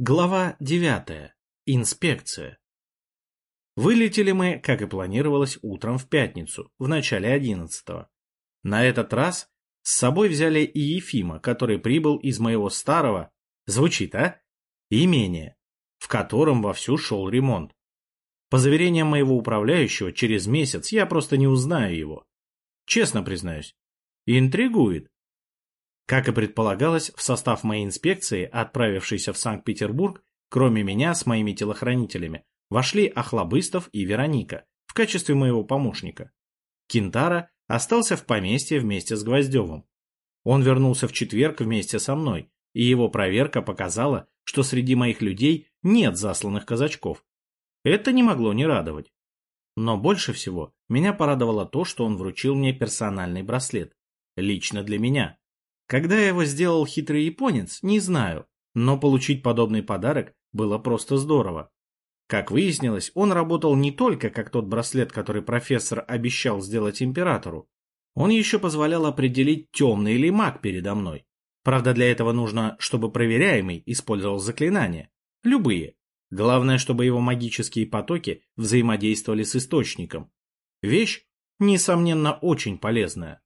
Глава 9. Инспекция. Вылетели мы, как и планировалось, утром в пятницу, в начале одиннадцатого. На этот раз с собой взяли и Ефима, который прибыл из моего старого, звучит, а? Имения, в котором вовсю шел ремонт. По заверениям моего управляющего, через месяц я просто не узнаю его. Честно признаюсь. Интригует. Как и предполагалось, в состав моей инспекции, отправившейся в Санкт-Петербург, кроме меня с моими телохранителями, вошли Охлобыстов и Вероника в качестве моего помощника. Кентара остался в поместье вместе с Гвоздевым. Он вернулся в четверг вместе со мной, и его проверка показала, что среди моих людей нет засланных казачков. Это не могло не радовать. Но больше всего меня порадовало то, что он вручил мне персональный браслет. Лично для меня. Когда его сделал хитрый японец, не знаю, но получить подобный подарок было просто здорово. Как выяснилось, он работал не только как тот браслет, который профессор обещал сделать императору. Он еще позволял определить, темный ли маг передо мной. Правда, для этого нужно, чтобы проверяемый использовал заклинания. Любые. Главное, чтобы его магические потоки взаимодействовали с источником. Вещь, несомненно, очень полезная.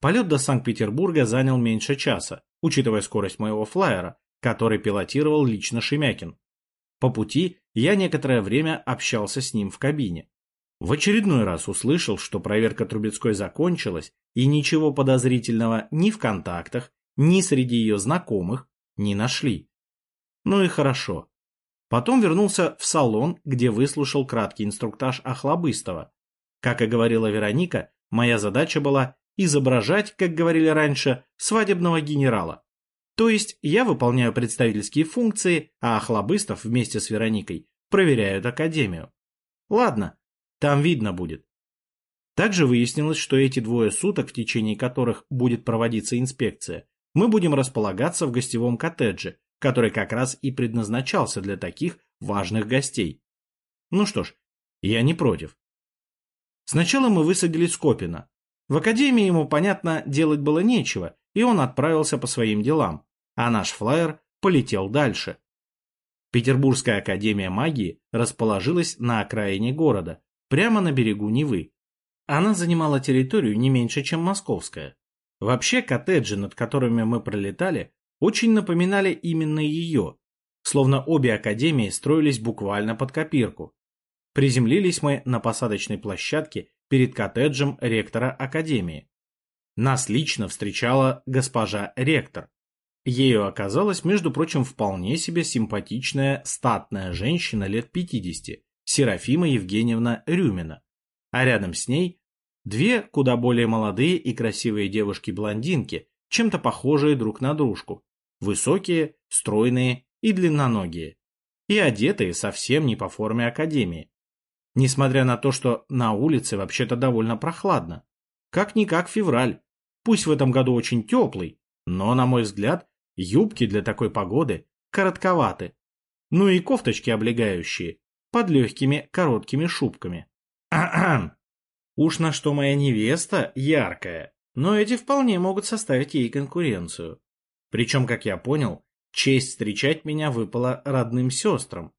Полет до Санкт-Петербурга занял меньше часа, учитывая скорость моего флайера, который пилотировал лично Шемякин. По пути я некоторое время общался с ним в кабине. В очередной раз услышал, что проверка Трубецкой закончилась, и ничего подозрительного ни в контактах, ни среди ее знакомых не нашли. Ну и хорошо. Потом вернулся в салон, где выслушал краткий инструктаж Охлобыстова. Как и говорила Вероника, моя задача была изображать, как говорили раньше, свадебного генерала. То есть я выполняю представительские функции, а Охлобыстов вместе с Вероникой проверяют академию. Ладно, там видно будет. Также выяснилось, что эти двое суток, в течение которых будет проводиться инспекция, мы будем располагаться в гостевом коттедже, который как раз и предназначался для таких важных гостей. Ну что ж, я не против. Сначала мы высадили Скопина, в академии ему, понятно, делать было нечего, и он отправился по своим делам, а наш флайер полетел дальше. Петербургская академия магии расположилась на окраине города, прямо на берегу Невы. Она занимала территорию не меньше, чем московская. Вообще коттеджи, над которыми мы пролетали, очень напоминали именно ее, словно обе академии строились буквально под копирку. Приземлились мы на посадочной площадке перед коттеджем ректора Академии. Нас лично встречала госпожа ректор. Ею оказалась, между прочим, вполне себе симпатичная статная женщина лет 50, Серафима Евгеньевна Рюмина. А рядом с ней две куда более молодые и красивые девушки-блондинки, чем-то похожие друг на дружку. Высокие, стройные и длинноногие. И одетые совсем не по форме Академии. Несмотря на то, что на улице вообще-то довольно прохладно. Как-никак февраль. Пусть в этом году очень теплый, но, на мой взгляд, юбки для такой погоды коротковаты. Ну и кофточки облегающие, под легкими короткими шубками. Ахам. Уж на что моя невеста яркая, но эти вполне могут составить ей конкуренцию. Причем, как я понял, честь встречать меня выпала родным сестрам.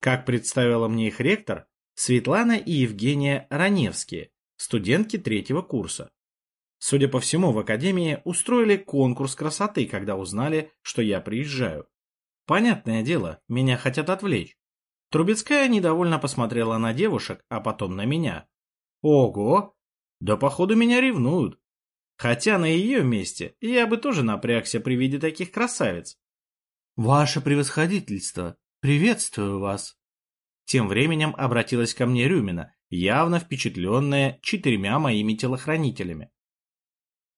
Как представила мне их ректор, Светлана и Евгения Раневские, студентки третьего курса. Судя по всему, в академии устроили конкурс красоты, когда узнали, что я приезжаю. Понятное дело, меня хотят отвлечь. Трубецкая недовольно посмотрела на девушек, а потом на меня. Ого! Да походу меня ревнуют. Хотя на ее месте я бы тоже напрягся при виде таких красавиц. Ваше превосходительство, приветствую вас. Тем временем обратилась ко мне Рюмина, явно впечатленная четырьмя моими телохранителями.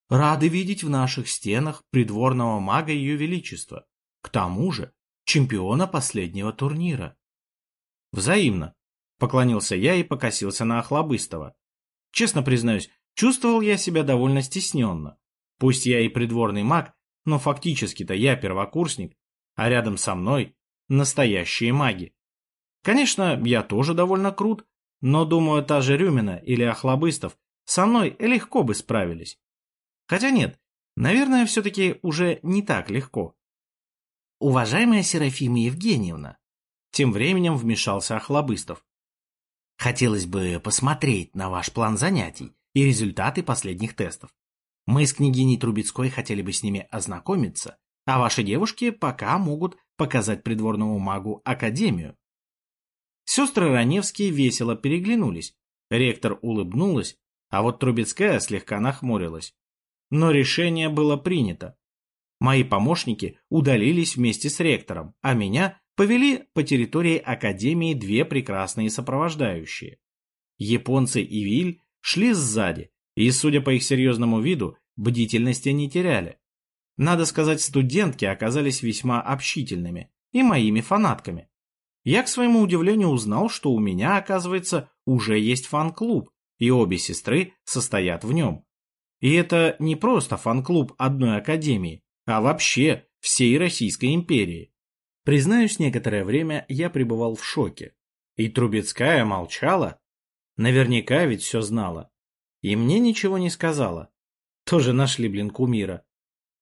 Рады видеть в наших стенах придворного мага Ее Величества. К тому же чемпиона последнего турнира. Взаимно. Поклонился я и покосился на Охлобыстова. Честно признаюсь, чувствовал я себя довольно стесненно. Пусть я и придворный маг, но фактически-то я первокурсник, а рядом со мной настоящие маги. Конечно, я тоже довольно крут, но, думаю, та же Рюмина или Охлобыстов со мной легко бы справились. Хотя нет, наверное, все-таки уже не так легко. уважаемая Серафима Евгеньевна, тем временем вмешался Охлобыстов. Хотелось бы посмотреть на ваш план занятий и результаты последних тестов. Мы с княгиней Трубецкой хотели бы с ними ознакомиться, а ваши девушки пока могут показать придворному магу Академию. Сестры Раневские весело переглянулись. Ректор улыбнулась, а вот Трубецкая слегка нахмурилась. Но решение было принято. Мои помощники удалились вместе с ректором, а меня повели по территории Академии две прекрасные сопровождающие. Японцы и Виль шли сзади, и, судя по их серьезному виду, бдительности не теряли. Надо сказать, студентки оказались весьма общительными и моими фанатками. Я, к своему удивлению, узнал, что у меня, оказывается, уже есть фан-клуб, и обе сестры состоят в нем. И это не просто фан-клуб одной академии, а вообще всей Российской империи. Признаюсь, некоторое время я пребывал в шоке. И Трубецкая молчала. Наверняка ведь все знала. И мне ничего не сказала. Тоже нашли, блин, кумира.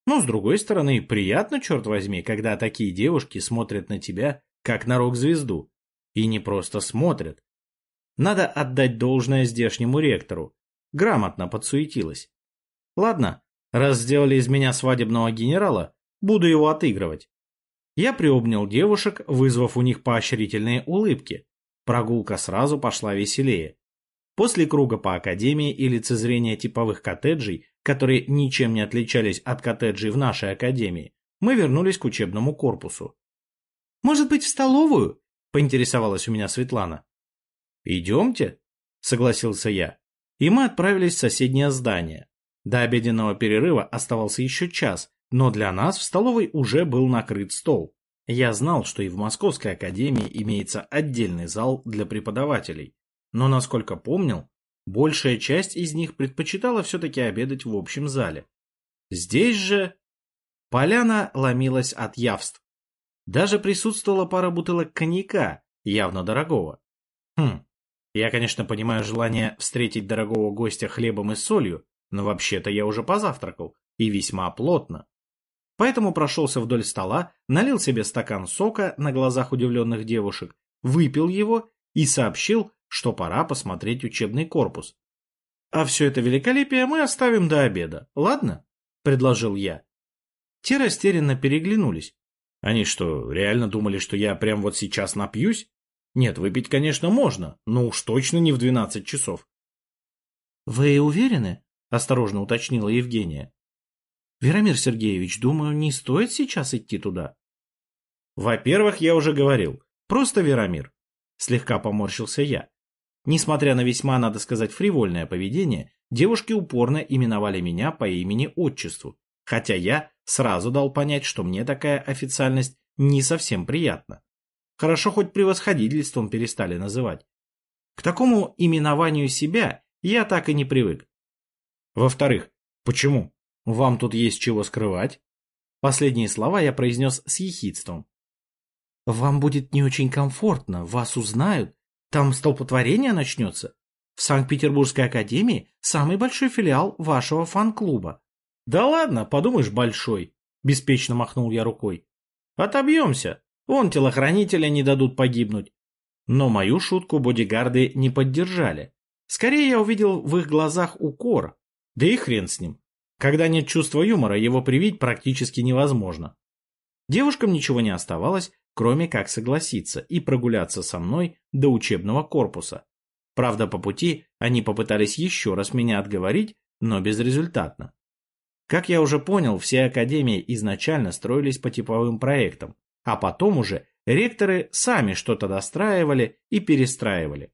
Но, с другой стороны, приятно, черт возьми, когда такие девушки смотрят на тебя, как на рок-звезду. И не просто смотрят. Надо отдать должное здешнему ректору. Грамотно подсуетилась. Ладно, раз сделали из меня свадебного генерала, буду его отыгрывать. Я приобнял девушек, вызвав у них поощрительные улыбки. Прогулка сразу пошла веселее. После круга по академии и лицезрения типовых коттеджей, которые ничем не отличались от коттеджей в нашей академии, мы вернулись к учебному корпусу. «Может быть, в столовую?» — поинтересовалась у меня Светлана. «Идемте», — согласился я. И мы отправились в соседнее здание. До обеденного перерыва оставался еще час, но для нас в столовой уже был накрыт стол. Я знал, что и в Московской академии имеется отдельный зал для преподавателей, но, насколько помнил, большая часть из них предпочитала все-таки обедать в общем зале. Здесь же поляна ломилась от явств. Даже присутствовала пара бутылок коньяка, явно дорогого. Хм, я, конечно, понимаю желание встретить дорогого гостя хлебом и солью, но вообще-то я уже позавтракал, и весьма плотно. Поэтому прошелся вдоль стола, налил себе стакан сока на глазах удивленных девушек, выпил его и сообщил, что пора посмотреть учебный корпус. «А все это великолепие мы оставим до обеда, ладно?» — предложил я. Те растерянно переглянулись. Они что, реально думали, что я прям вот сейчас напьюсь? Нет, выпить, конечно, можно, но уж точно не в двенадцать часов. «Вы уверены?» — осторожно уточнила Евгения. «Веромир Сергеевич, думаю, не стоит сейчас идти туда». «Во-первых, я уже говорил, просто Веромир», — слегка поморщился я. Несмотря на весьма, надо сказать, фривольное поведение, девушки упорно именовали меня по имени-отчеству, хотя я сразу дал понять, что мне такая официальность не совсем приятна. Хорошо хоть превосходительством перестали называть. К такому именованию себя я так и не привык. Во-вторых, почему? Вам тут есть чего скрывать? Последние слова я произнес с ехидством. Вам будет не очень комфортно, вас узнают, там столпотворение начнется. В Санкт-Петербургской академии самый большой филиал вашего фан-клуба. Да ладно, подумаешь, большой, беспечно махнул я рукой. Отобьемся. Вон телохранителя не дадут погибнуть. Но мою шутку бодигарды не поддержали. Скорее я увидел в их глазах укор. Да и хрен с ним. Когда нет чувства юмора, его привить практически невозможно. Девушкам ничего не оставалось, кроме как согласиться и прогуляться со мной до учебного корпуса. Правда, по пути они попытались еще раз меня отговорить, но безрезультатно. Как я уже понял, все академии изначально строились по типовым проектам, а потом уже ректоры сами что-то достраивали и перестраивали.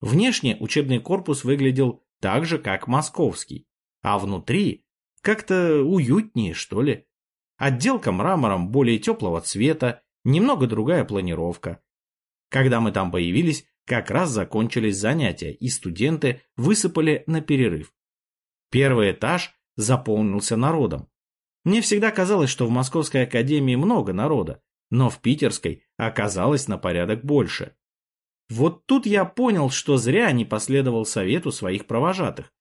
Внешне учебный корпус выглядел так же, как московский, а внутри как-то уютнее, что ли. Отделка мрамором более теплого цвета немного другая планировка. Когда мы там появились, как раз закончились занятия, и студенты высыпали на перерыв. Первый этаж заполнился народом. Мне всегда казалось, что в Московской академии много народа, но в Питерской оказалось на порядок больше. Вот тут я понял, что зря не последовал совету своих провожатых.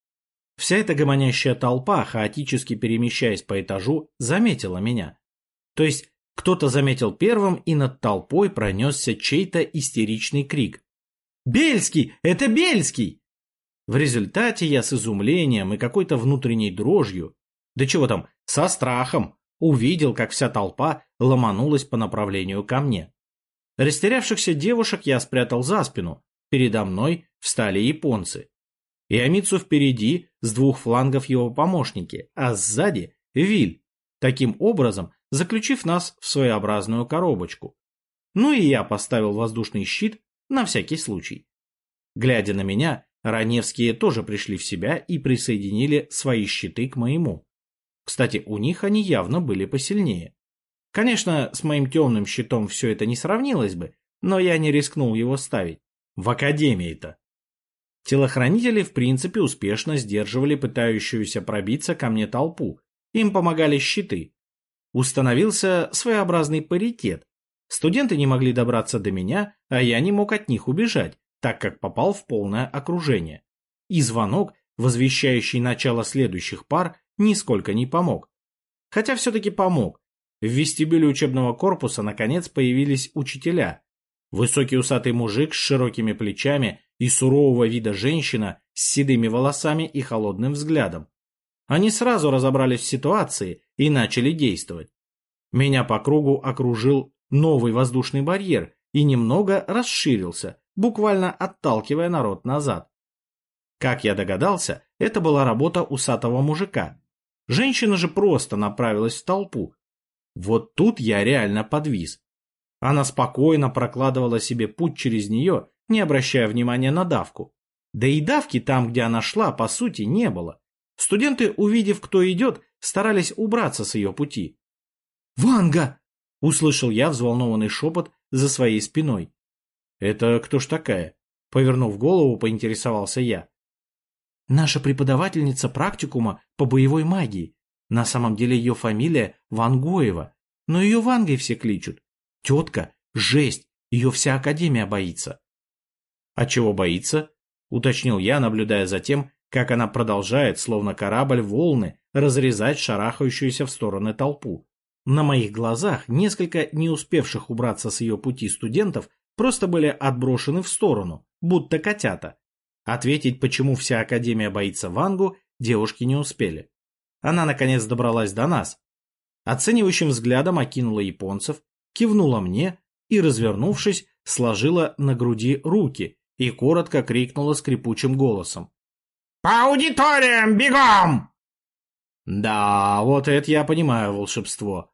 Вся эта гомонящая толпа, хаотически перемещаясь по этажу, заметила меня. То есть Кто-то заметил первым, и над толпой пронесся чей-то истеричный крик. «Бельский! Это Бельский!» В результате я с изумлением и какой-то внутренней дрожью, да чего там, со страхом, увидел, как вся толпа ломанулась по направлению ко мне. Растерявшихся девушек я спрятал за спину, передо мной встали японцы. Иомицу впереди, с двух флангов его помощники, а сзади — Виль, таким образом заключив нас в своеобразную коробочку. Ну и я поставил воздушный щит на всякий случай. Глядя на меня, раневские тоже пришли в себя и присоединили свои щиты к моему. Кстати, у них они явно были посильнее. Конечно, с моим темным щитом все это не сравнилось бы, но я не рискнул его ставить. В академии-то. Телохранители, в принципе, успешно сдерживали пытающуюся пробиться ко мне толпу. Им помогали щиты. Установился своеобразный паритет. Студенты не могли добраться до меня, а я не мог от них убежать, так как попал в полное окружение. И звонок, возвещающий начало следующих пар, нисколько не помог. Хотя все-таки помог. В вестибюле учебного корпуса наконец появились учителя. Высокий усатый мужик с широкими плечами и сурового вида женщина с седыми волосами и холодным взглядом. Они сразу разобрались в ситуации и начали действовать. Меня по кругу окружил новый воздушный барьер и немного расширился, буквально отталкивая народ назад. Как я догадался, это была работа усатого мужика. Женщина же просто направилась в толпу. Вот тут я реально подвис. Она спокойно прокладывала себе путь через нее не обращая внимания на давку. Да и давки там, где она шла, по сути, не было. Студенты, увидев, кто идет, старались убраться с ее пути. «Ванга!» — услышал я взволнованный шепот за своей спиной. «Это кто ж такая?» — повернув голову, поинтересовался я. «Наша преподавательница практикума по боевой магии. На самом деле ее фамилия Вангоева, но ее Вангой все кличут. Тетка, жесть, ее вся академия боится. «А чего боится?» — уточнил я, наблюдая за тем, как она продолжает, словно корабль волны, разрезать шарахающуюся в стороны толпу. На моих глазах несколько не успевших убраться с ее пути студентов просто были отброшены в сторону, будто котята. Ответить, почему вся Академия боится Вангу, девушки не успели. Она, наконец, добралась до нас. Оценивающим взглядом окинула японцев, кивнула мне и, развернувшись, сложила на груди руки, и коротко крикнула скрипучим голосом. «По аудиториям, бегом!» Да, вот это я понимаю волшебство.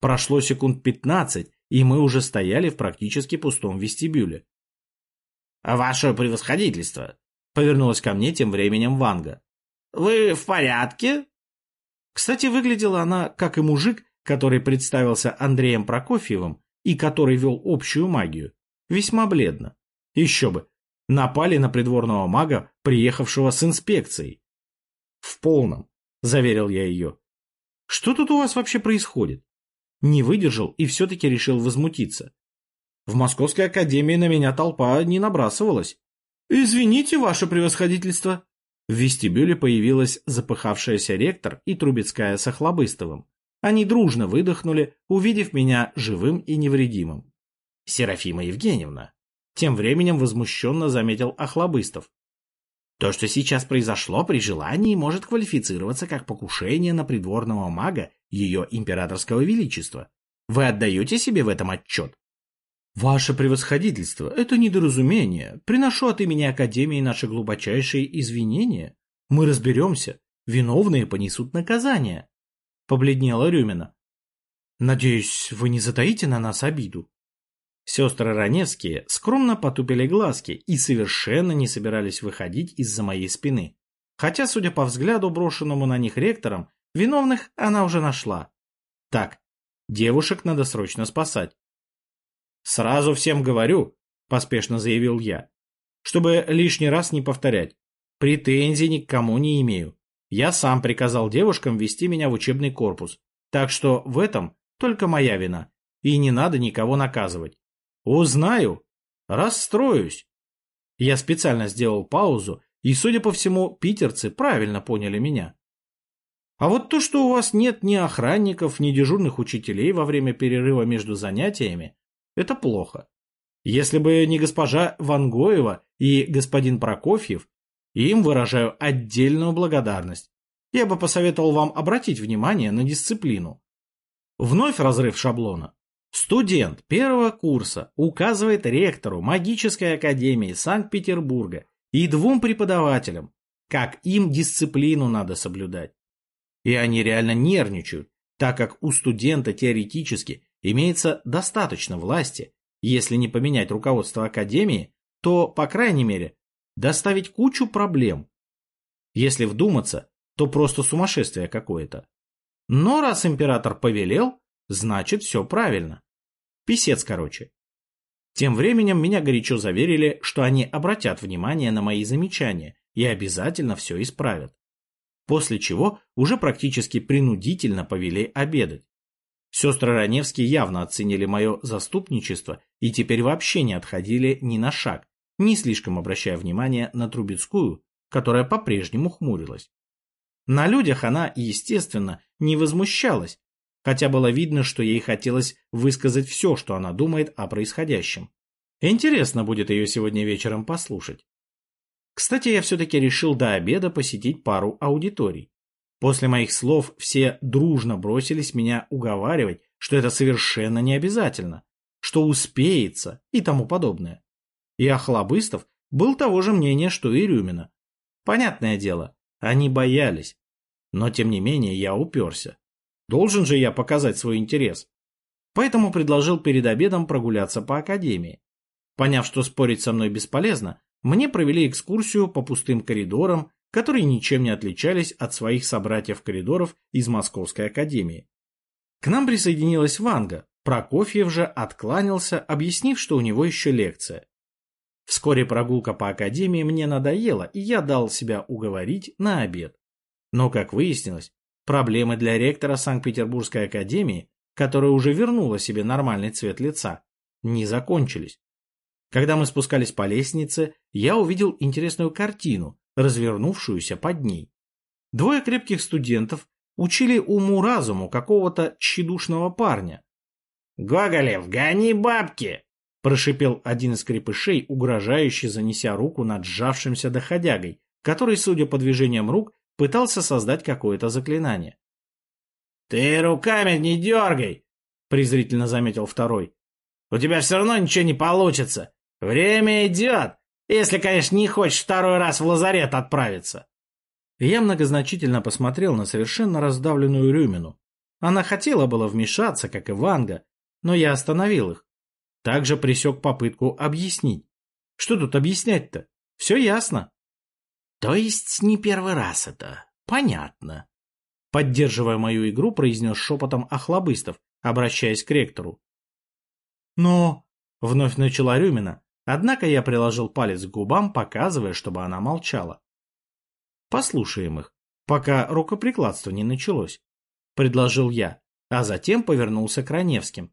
Прошло секунд пятнадцать, и мы уже стояли в практически пустом вестибюле. «Ваше превосходительство!» — повернулась ко мне тем временем Ванга. «Вы в порядке?» Кстати, выглядела она, как и мужик, который представился Андреем Прокофьевым и который вел общую магию, весьма бледно. Еще бы, напали на придворного мага, приехавшего с инспекцией. В полном, заверил я ее. Что тут у вас вообще происходит? Не выдержал и все-таки решил возмутиться. В Московской академии на меня толпа не набрасывалась. Извините, ваше превосходительство. В вестибюле появилась запыхавшаяся ректор и Трубецкая с Охлобыстовым. Они дружно выдохнули, увидев меня живым и невредимым. Серафима Евгеньевна, тем временем возмущенно заметил Охлобыстов. То, что сейчас произошло при желании, может квалифицироваться как покушение на придворного мага ее императорского величества. Вы отдаете себе в этом отчет? Ваше превосходительство, это недоразумение. Приношу от имени Академии наши глубочайшие извинения. Мы разберемся. Виновные понесут наказание. Побледнела Рюмина. Надеюсь, вы не затаите на нас обиду. Сестры Раневские скромно потупили глазки и совершенно не собирались выходить из-за моей спины. Хотя, судя по взгляду, брошенному на них ректором, виновных она уже нашла. Так, девушек надо срочно спасать. «Сразу всем говорю», — поспешно заявил я, чтобы лишний раз не повторять. Претензий ни к кому не имею. Я сам приказал девушкам вести меня в учебный корпус, так что в этом только моя вина, и не надо никого наказывать. Узнаю. Расстроюсь. Я специально сделал паузу, и, судя по всему, питерцы правильно поняли меня. А вот то, что у вас нет ни охранников, ни дежурных учителей во время перерыва между занятиями, это плохо. Если бы не госпожа Вангоева и господин Прокофьев, им выражаю отдельную благодарность. Я бы посоветовал вам обратить внимание на дисциплину. Вновь разрыв шаблона. Студент первого курса указывает ректору магической академии Санкт-Петербурга и двум преподавателям, как им дисциплину надо соблюдать. И они реально нервничают, так как у студента теоретически имеется достаточно власти, если не поменять руководство академии, то, по крайней мере, доставить кучу проблем. Если вдуматься, то просто сумасшествие какое-то. Но раз император повелел, значит все правильно. Писец, короче. Тем временем меня горячо заверили, что они обратят внимание на мои замечания и обязательно все исправят. После чего уже практически принудительно повели обедать. Сестры Раневские явно оценили мое заступничество и теперь вообще не отходили ни на шаг, не слишком обращая внимание на Трубецкую, которая по-прежнему хмурилась. На людях она, естественно, не возмущалась, хотя было видно, что ей хотелось высказать все, что она думает о происходящем. Интересно будет ее сегодня вечером послушать. Кстати, я все-таки решил до обеда посетить пару аудиторий. После моих слов все дружно бросились меня уговаривать, что это совершенно не обязательно, что успеется и тому подобное. И Охлобыстов был того же мнения, что и Рюмина. Понятное дело, они боялись. Но тем не менее я уперся. Должен же я показать свой интерес. Поэтому предложил перед обедом прогуляться по академии. Поняв, что спорить со мной бесполезно, мне провели экскурсию по пустым коридорам, которые ничем не отличались от своих собратьев-коридоров из Московской академии. К нам присоединилась Ванга, Прокофьев же откланялся, объяснив, что у него еще лекция. Вскоре прогулка по академии мне надоела, и я дал себя уговорить на обед. Но, как выяснилось, проблемы для ректора Санкт-Петербургской академии, которая уже вернула себе нормальный цвет лица, не закончились. Когда мы спускались по лестнице, я увидел интересную картину, развернувшуюся под ней. Двое крепких студентов учили уму-разуму какого-то тщедушного парня. «Гоголев, гони бабки!» – прошипел один из крепышей, угрожающе занеся руку над сжавшимся доходягой, который, судя по движениям рук, пытался создать какое-то заклинание. «Ты руками не дергай!» – презрительно заметил второй. «У тебя все равно ничего не получится. Время идет, если, конечно, не хочешь второй раз в лазарет отправиться. Я многозначительно посмотрел на совершенно раздавленную Рюмину. Она хотела было вмешаться, как и Ванга, но я остановил их. Также пресек попытку объяснить. Что тут объяснять-то? Все ясно. То есть не первый раз это. Понятно. Поддерживая мою игру, произнес шепотом Охлобыстов, обращаясь к ректору. Но... Вновь начала Рюмина, Однако я приложил палец к губам, показывая, чтобы она молчала. Послушаем их, пока рукоприкладство не началось, — предложил я, а затем повернулся к Раневским.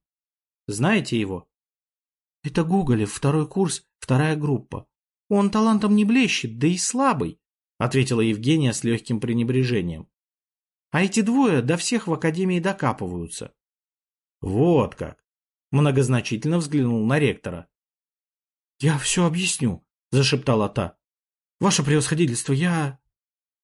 Знаете его? — Это Гоголев, второй курс, вторая группа. Он талантом не блещет, да и слабый, — ответила Евгения с легким пренебрежением. А эти двое до всех в академии докапываются. — Вот как! — многозначительно взглянул на ректора. «Я все объясню», — зашептала та. «Ваше превосходительство, я...»